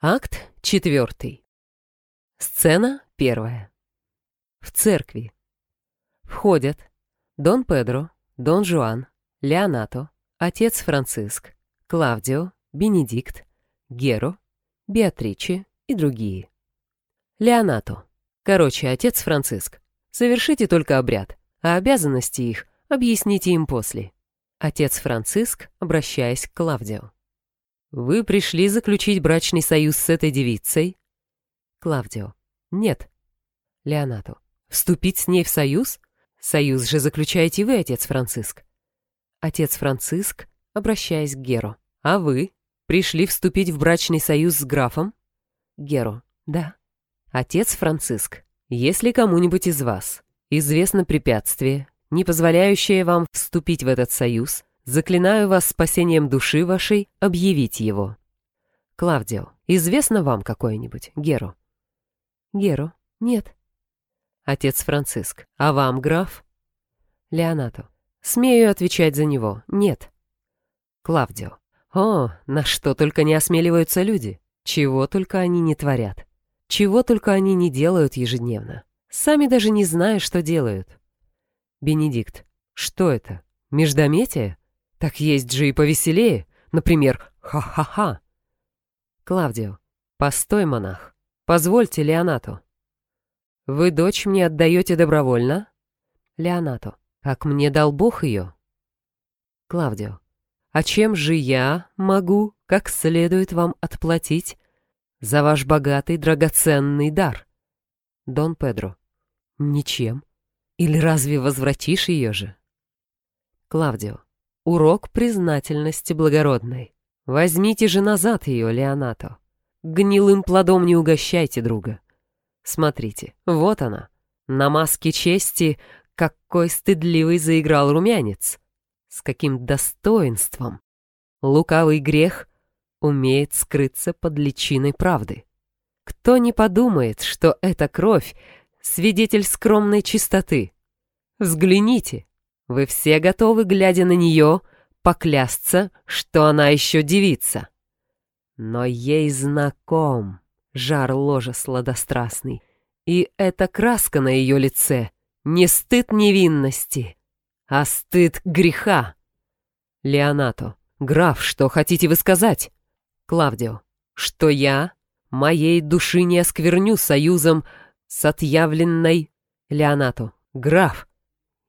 Акт четвертый. Сцена первая. В церкви. Входят Дон Педро, Дон Жуан, Леонато, отец Франциск, Клавдио, Бенедикт, Геро, Беатриче и другие. Леонато. Короче, отец Франциск. Совершите только обряд, а обязанности их объясните им после. Отец Франциск, обращаясь к Клавдио. «Вы пришли заключить брачный союз с этой девицей?» Клавдио. «Нет». Леонато. «Вступить с ней в союз? Союз же заключаете вы, отец Франциск». Отец Франциск, обращаясь к Геро. «А вы? Пришли вступить в брачный союз с графом?» Геро. «Да». Отец Франциск. «Если кому-нибудь из вас известно препятствие, не позволяющее вам вступить в этот союз, Заклинаю вас спасением души вашей объявить его. Клавдио, известно вам какое-нибудь, Геро? Геро, нет. Отец Франциск, а вам, граф? Леонато, смею отвечать за него, нет. Клавдио, о, на что только не осмеливаются люди, чего только они не творят, чего только они не делают ежедневно, сами даже не зная, что делают. Бенедикт, что это, междометие? Так есть же и повеселее. Например, ха-ха-ха. Клавдио. Постой, монах. Позвольте Леонату. Вы дочь мне отдаете добровольно? Леонату. Как мне дал Бог ее? Клавдио. А чем же я могу, как следует вам отплатить за ваш богатый драгоценный дар? Дон Педро. Ничем. Или разве возвратишь ее же? Клавдио. Урок признательности благородной. Возьмите же назад ее, Леонато. Гнилым плодом не угощайте друга. Смотрите, вот она. На маске чести какой стыдливый заиграл румянец. С каким достоинством. Лукавый грех умеет скрыться под личиной правды. Кто не подумает, что эта кровь — свидетель скромной чистоты? Взгляните, вы все готовы, глядя на нее, поклясться, что она еще девица. Но ей знаком жар ложа сладострастный, и эта краска на ее лице не стыд невинности, а стыд греха. Леонато, граф, что хотите вы сказать? Клавдио, что я моей души не оскверню союзом с отъявленной Леонато, граф,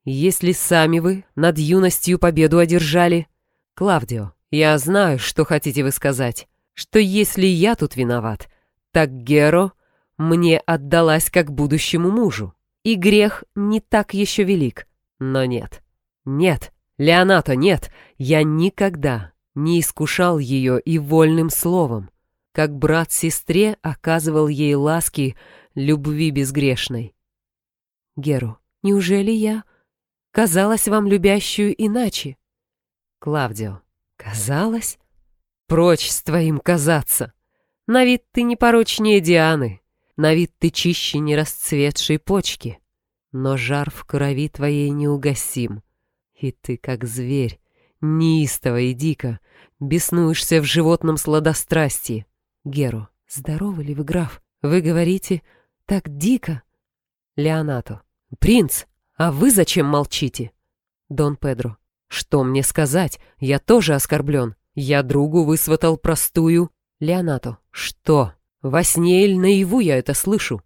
если сами вы над юностью победу одержали... Клавдио, я знаю, что хотите вы сказать, что если я тут виноват, так Геро мне отдалась как будущему мужу, и грех не так еще велик. Но нет, нет, Леонато, нет, я никогда не искушал ее и вольным словом, как брат сестре оказывал ей ласки любви безгрешной. Геру, неужели я казалась вам любящую иначе. Клавдио, казалось? Прочь с твоим казаться. На вид ты не порочнее Дианы, на вид ты чище не расцветшей почки. Но жар в крови твоей неугасим, и ты, как зверь, неистово и дико, беснуешься в животном сладострастии. Геро, здоровы ли вы, граф? Вы говорите так дико? Леонато, принц, «А вы зачем молчите?» «Дон Педро, что мне сказать? Я тоже оскорблен. Я другу высватал простую...» «Леонато, что? Во сне или наяву я это слышу?»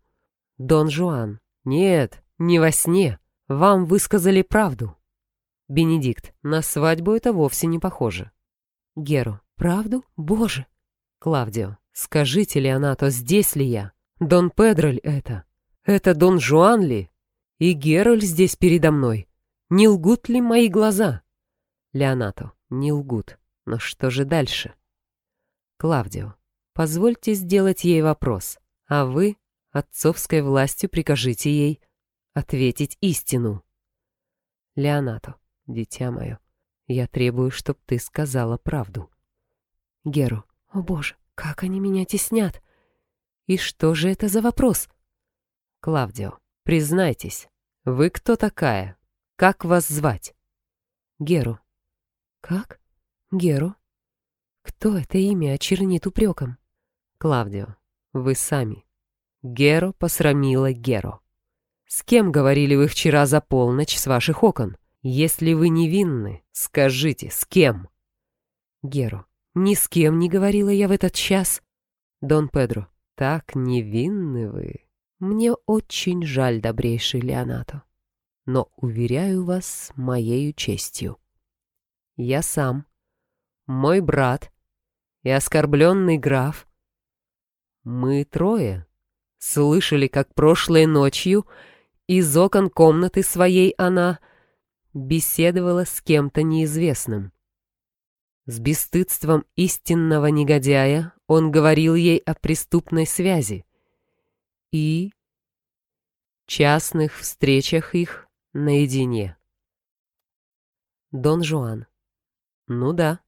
«Дон Жуан, нет, не во сне. Вам высказали правду». «Бенедикт, на свадьбу это вовсе не похоже». «Геро, правду? Боже!» «Клавдио, скажите, Леонато, здесь ли я? Дон Педро это? Это Дон Жуан ли?» И Гераль здесь передо мной. Не лгут ли мои глаза? Леонато, не лгут. Но что же дальше? Клавдио, позвольте сделать ей вопрос, а вы, отцовской властью, прикажите ей ответить истину. Леонато, дитя мое, я требую, чтоб ты сказала правду. Геру, о боже, как они меня теснят! И что же это за вопрос? Клавдио, признайтесь, вы кто такая? Как вас звать? Геру. Как? Геру? Кто это имя очернит упреком? Клавдио, вы сами. Геро посрамила Геро. С кем говорили вы вчера за полночь с ваших окон? Если вы невинны, скажите, с кем? Геро, ни с кем не говорила я в этот час. Дон Педро, так невинны вы. Мне очень жаль, добрейший Леонато. Но уверяю вас моею честью. Я сам, мой брат и оскорбленный граф. Мы трое слышали, как прошлой ночью из окон комнаты своей она беседовала с кем-то неизвестным. С бесстыдством истинного негодяя он говорил ей о преступной связи и частных встречах их наедине. Дон Жуан. Ну да,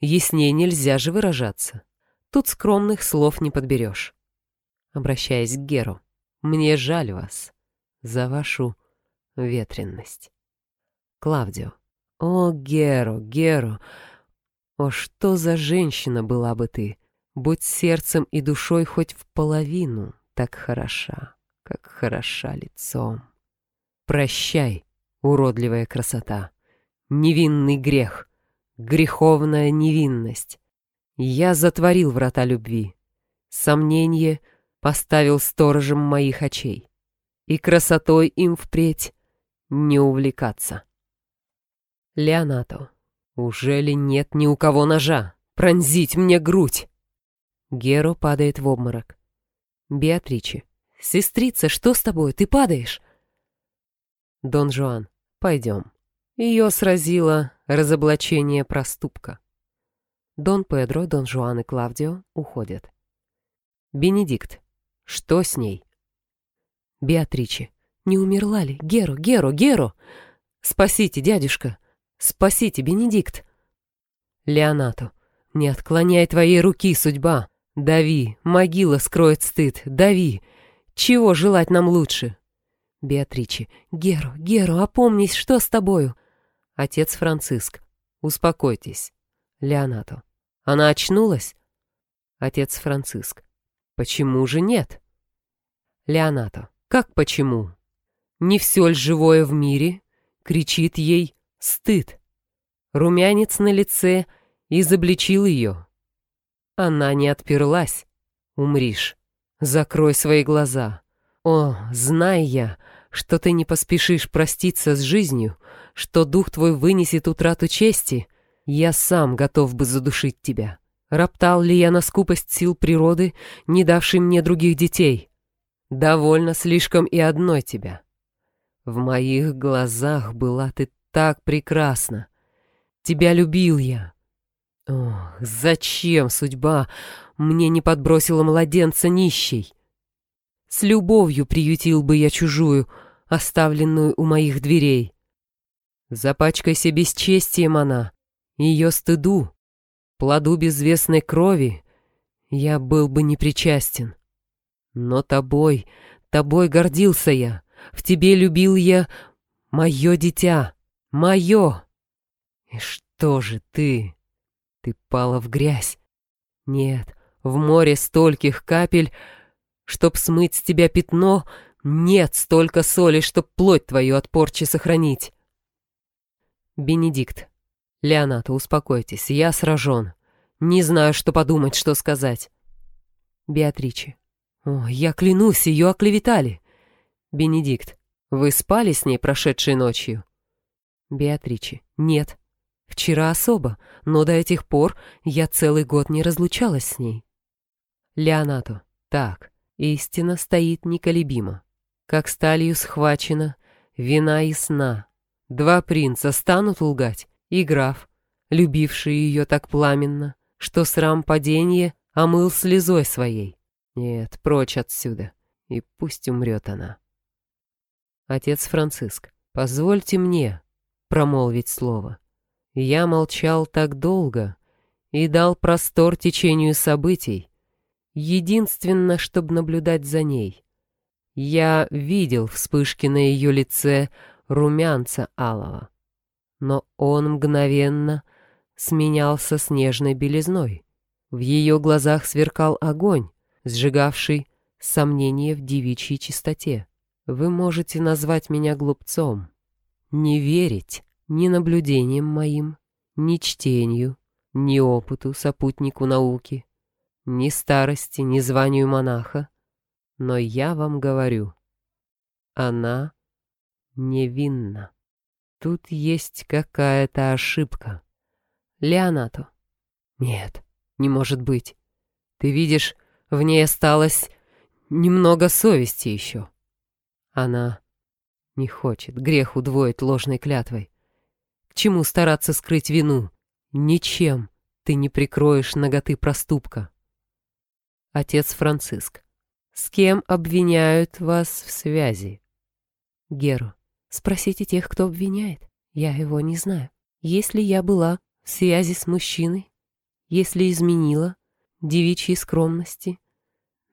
яснее нельзя же выражаться. Тут скромных слов не подберешь. Обращаясь к Геру, мне жаль вас за вашу ветренность. Клавдио. О, Геро, Геро, о, что за женщина была бы ты, будь сердцем и душой хоть в половину так хороша, как хороша лицом. Прощай, уродливая красота, невинный грех, греховная невинность. Я затворил врата любви, сомнение поставил сторожем моих очей и красотой им впредь не увлекаться. Леонато, уже ли нет ни у кого ножа? Пронзить мне грудь! Геро падает в обморок. Беатриче. Сестрица, что с тобой? Ты падаешь? Дон Жуан. Пойдем. Ее сразило разоблачение проступка. Дон Педро, Дон Жуан и Клавдио уходят. Бенедикт. Что с ней? Беатриче. Не умерла ли? Геро, Геро, Геро! Спасите, дядюшка! Спасите, Бенедикт! Леонато. Не отклоняй твоей руки, судьба! Дави, могила скроет стыд, дави! Чего желать нам лучше? Беатриче. Геро, Геро, опомнись, что с тобою? Отец Франциск. Успокойтесь. Леонато. Она очнулась? Отец Франциск. Почему же нет? Леонато. Как почему? Не все ль живое в мире кричит ей стыд? Румянец на лице изобличил ее. Она не отперлась. Умришь. Закрой свои глаза. О, знай я, что ты не поспешишь проститься с жизнью, что дух твой вынесет утрату чести, я сам готов бы задушить тебя. Роптал ли я на скупость сил природы, не давшей мне других детей? Довольно слишком и одной тебя. В моих глазах была ты так прекрасна. Тебя любил я. Ох, зачем судьба мне не подбросила младенца нищей? С любовью приютил бы я чужую, оставленную у моих дверей. Запачкайся бесчестием она, ее стыду, плоду безвестной крови, я был бы непричастен. Но тобой, тобой гордился я, в тебе любил я мое дитя, мое. И что же ты? Ты пала в грязь. Нет, в море стольких капель, чтоб смыть с тебя пятно, нет столько соли, чтоб плоть твою от порчи сохранить. Бенедикт. Леонато, успокойтесь, я сражен. Не знаю, что подумать, что сказать. Беатриче. О, я клянусь, ее оклеветали. Бенедикт. Вы спали с ней прошедшей ночью? Беатриче. Нет. Вчера особо, но до этих пор я целый год не разлучалась с ней. Леонато. Так, истина стоит неколебимо. Как сталью схвачена, вина и сна. Два принца станут лгать? и граф, любивший ее так пламенно, что срам падения омыл слезой своей. Нет, прочь отсюда, и пусть умрет она. Отец Франциск, позвольте мне промолвить слово. Я молчал так долго и дал простор течению событий, единственно, чтобы наблюдать за ней. Я видел вспышки на ее лице румянца алого но он мгновенно сменялся снежной белизной. В ее глазах сверкал огонь, сжигавший сомнения в девичьей чистоте. Вы можете назвать меня глупцом. Не верить ни наблюдениям моим, ни чтению, ни опыту, сопутнику науки, ни старости, ни званию монаха. Но я вам говорю, она невинна. Тут есть какая-то ошибка. Леонато. Нет, не может быть. Ты видишь, в ней осталось немного совести еще. Она не хочет грех удвоить ложной клятвой. Чему стараться скрыть вину? Ничем ты не прикроешь ноготы проступка. Отец Франциск. С кем обвиняют вас в связи? Геру. Спросите тех, кто обвиняет. Я его не знаю. Если я была в связи с мужчиной, если изменила девичьей скромности,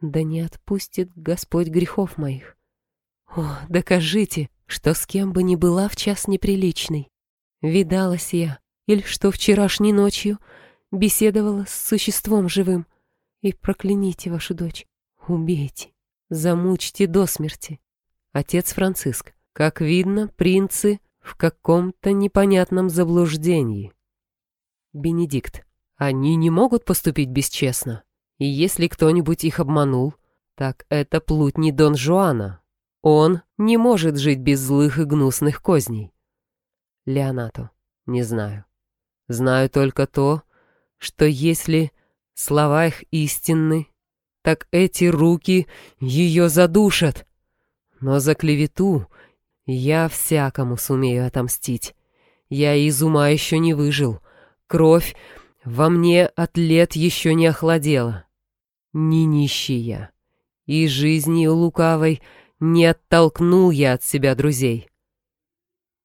да не отпустит Господь грехов моих. О, докажите, что с кем бы ни была в час неприличный. Видалась я, или что вчерашней ночью беседовала с существом живым. И прокляните вашу дочь, убейте, замучьте до смерти. Отец Франциск, как видно, принцы в каком-то непонятном заблуждении. Бенедикт, они не могут поступить бесчестно. И если кто-нибудь их обманул, так это плутни Дон Жуана. Он не может жить без злых и гнусных козней. Леонато, не знаю. Знаю только то, что если слова их истинны, так эти руки ее задушат. Но за клевету я всякому сумею отомстить. Я из ума еще не выжил. Кровь во мне от лет еще не охладела. Не нищий я. И жизни лукавой не оттолкнул я от себя друзей.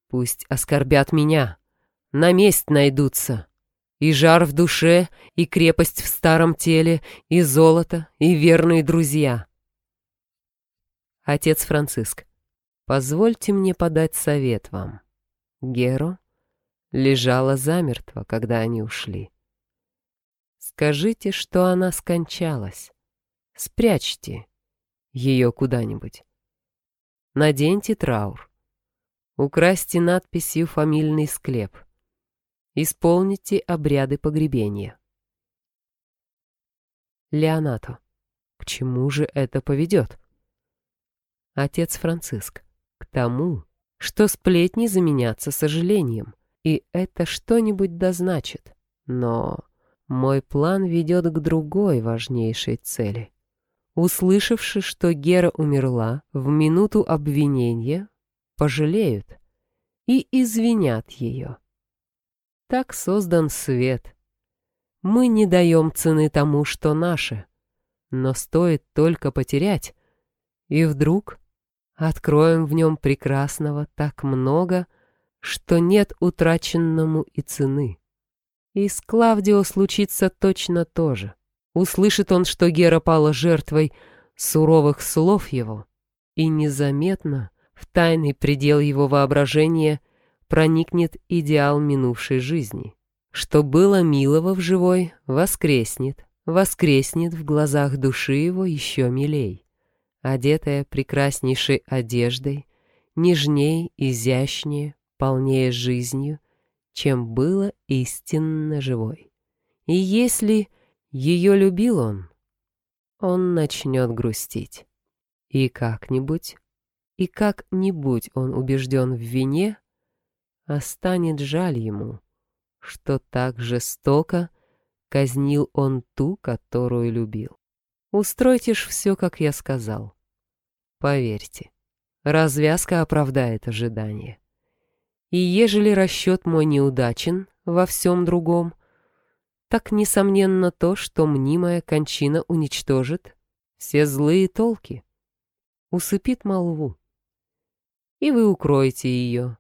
Пусть оскорбят меня, на месть найдутся. И жар в душе, и крепость в старом теле, и золото, и верные друзья. Отец Франциск, позвольте мне подать совет вам. Геро лежала замертво, когда они ушли. Скажите, что она скончалась. Спрячьте ее куда-нибудь. Наденьте траур. Украсьте надписью «Фамильный склеп». Исполните обряды погребения. Леонато. К чему же это поведет? Отец Франциск. К тому, что сплетни заменятся сожалением, и это что-нибудь дозначит. Но мой план ведет к другой важнейшей цели. Услышавши, что Гера умерла, в минуту обвинения пожалеют и извинят ее. Так создан свет. Мы не даем цены тому, что наше, но стоит только потерять, и вдруг откроем в нем прекрасного так много, что нет утраченному и цены. И с Клавдио случится точно то же. Услышит он, что Гера пала жертвой суровых слов его, и незаметно в тайный предел его воображения проникнет идеал минувшей жизни. Что было милого в живой, воскреснет, воскреснет в глазах души его еще милей. Одетая прекраснейшей одеждой, нежней, изящнее, полнее жизнью, чем было истинно живой. И если ее любил он, он начнет грустить. И как-нибудь, и как-нибудь он убежден в вине, а станет жаль ему, что так жестоко казнил он ту, которую любил. Устройте ж все, как я сказал. Поверьте, развязка оправдает ожидания. И ежели расчет мой неудачен во всем другом, так несомненно то, что мнимая кончина уничтожит все злые толки, усыпит молву. И вы укроете ее,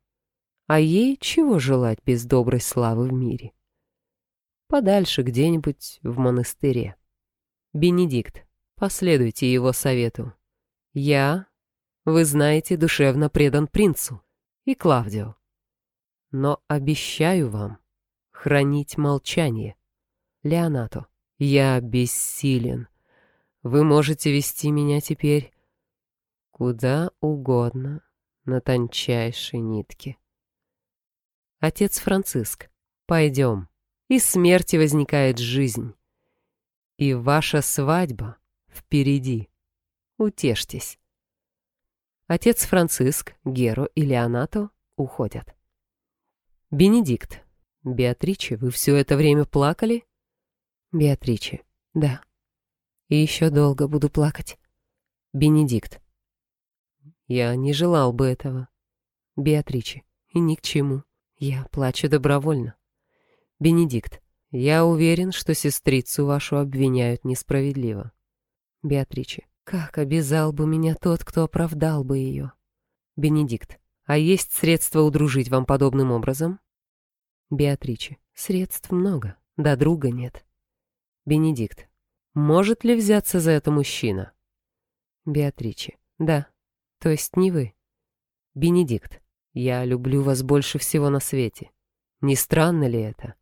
а ей чего желать без доброй славы в мире? Подальше где-нибудь в монастыре. Бенедикт, последуйте его совету. Я, вы знаете, душевно предан принцу и Клавдио. Но обещаю вам хранить молчание. Леонато, я бессилен. вы можете вести меня теперь куда угодно на тончайшей нитке. Отец Франциск, пойдем. Из смерти возникает жизнь. И ваша свадьба впереди. Утешьтесь. Отец Франциск, Геро и Леонато уходят. Бенедикт. Беатриче, вы все это время плакали? Беатриче. Да. И еще долго буду плакать. Бенедикт. Я не желал бы этого. Беатриче. И ни к чему. Я плачу добровольно. Бенедикт. Я уверен, что сестрицу вашу обвиняют несправедливо. Беатриче. Как обязал бы меня тот, кто оправдал бы ее? Бенедикт. А есть средства удружить вам подобным образом? Беатриче. Средств много, да друга нет. Бенедикт. Может ли взяться за это мужчина? Беатриче. Да. То есть не вы. Бенедикт. Я люблю вас больше всего на свете. Не странно ли это?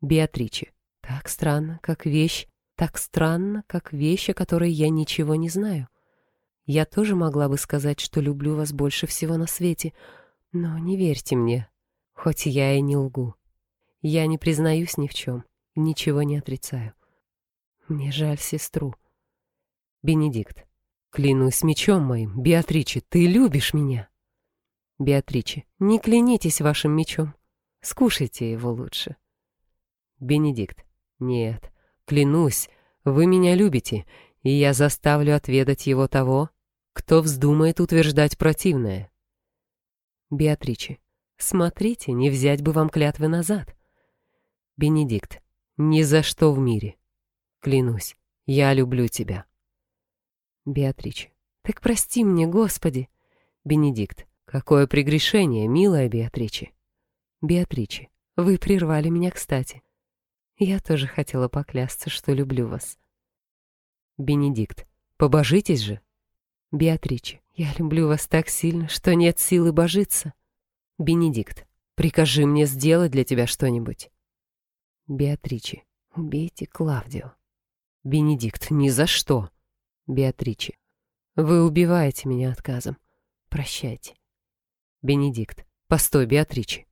Беатриче. Так странно, как вещь, так странно, как вещь, о которой я ничего не знаю. Я тоже могла бы сказать, что люблю вас больше всего на свете, но не верьте мне, хоть я и не лгу. Я не признаюсь ни в чем, ничего не отрицаю. Мне жаль сестру. Бенедикт. Клянусь мечом моим, Беатриче, ты любишь меня. Беатриче, не клянитесь вашим мечом. Скушайте его лучше. Бенедикт. Нет, Клянусь, вы меня любите, и я заставлю отведать его того, кто вздумает утверждать противное. Беатриче, смотрите, не взять бы вам клятвы назад. Бенедикт, ни за что в мире. Клянусь, я люблю тебя. Беатриче, так прости мне, Господи. Бенедикт, какое прегрешение, милая Беатриче. Беатриче, вы прервали меня кстати. Я тоже хотела поклясться, что люблю вас. Бенедикт, побожитесь же. Беатриче, я люблю вас так сильно, что нет силы божиться. Бенедикт, прикажи мне сделать для тебя что-нибудь. Беатриче, убейте Клавдио. Бенедикт, ни за что. Беатриче, вы убиваете меня отказом. Прощайте. Бенедикт, постой, Беатриче.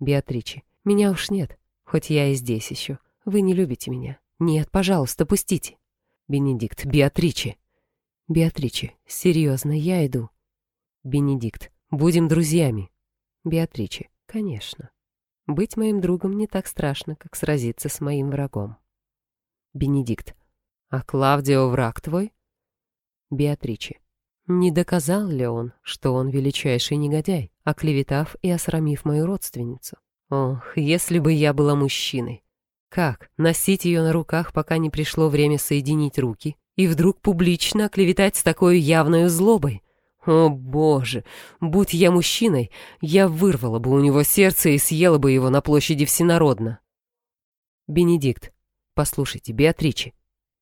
Беатриче, меня уж нет. Хоть я и здесь еще. Вы не любите меня. Нет, пожалуйста, пустите. Бенедикт, Беатриче. Беатриче, серьезно, я иду. Бенедикт, будем друзьями. Беатриче, конечно. Быть моим другом не так страшно, как сразиться с моим врагом. Бенедикт, а Клавдио враг твой? Беатриче, не доказал ли он, что он величайший негодяй, оклеветав и осрамив мою родственницу? Ох, если бы я была мужчиной. Как носить ее на руках, пока не пришло время соединить руки, и вдруг публично оклеветать с такой явной злобой? О, боже, будь я мужчиной, я вырвала бы у него сердце и съела бы его на площади всенародно. Бенедикт, послушайте, Беатриче.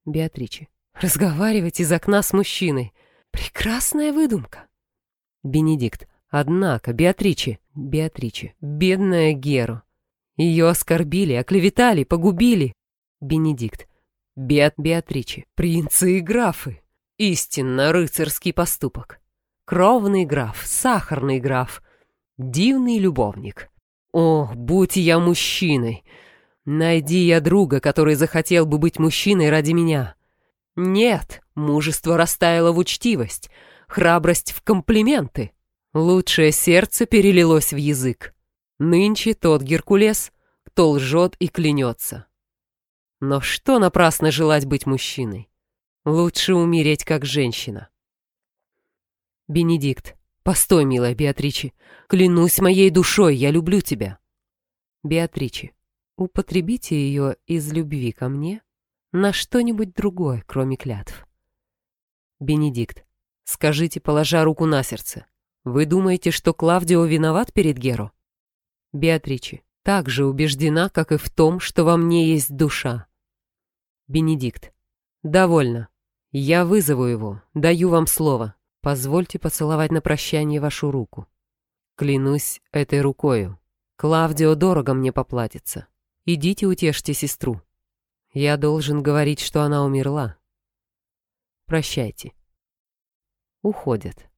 Беатриче, разговаривать из окна с мужчиной. Прекрасная выдумка. Бенедикт, Однако Беатриче, Беатриче, бедная Геру. Ее оскорбили, оклеветали, погубили. Бенедикт. Беат Беатриче, принцы и графы. Истинно рыцарский поступок. Кровный граф, сахарный граф, дивный любовник. О, будь я мужчиной! Найди я друга, который захотел бы быть мужчиной ради меня. Нет, мужество растаяло в учтивость, храбрость в комплименты. Лучшее сердце перелилось в язык. Нынче тот Геркулес, кто лжет и клянется. Но что напрасно желать быть мужчиной? Лучше умереть как женщина. Бенедикт, постой, милая Беатриче, клянусь моей душой, я люблю тебя. Беатриче, употребите ее из любви ко мне на что-нибудь другое, кроме клятв. Бенедикт, скажите, положа руку на сердце, вы думаете, что Клавдио виноват перед Геро? Беатриче так же убеждена, как и в том, что во мне есть душа. Бенедикт. Довольно. Я вызову его, даю вам слово. Позвольте поцеловать на прощание вашу руку. Клянусь этой рукою. Клавдио дорого мне поплатится. Идите утешьте сестру. Я должен говорить, что она умерла. Прощайте. Уходят.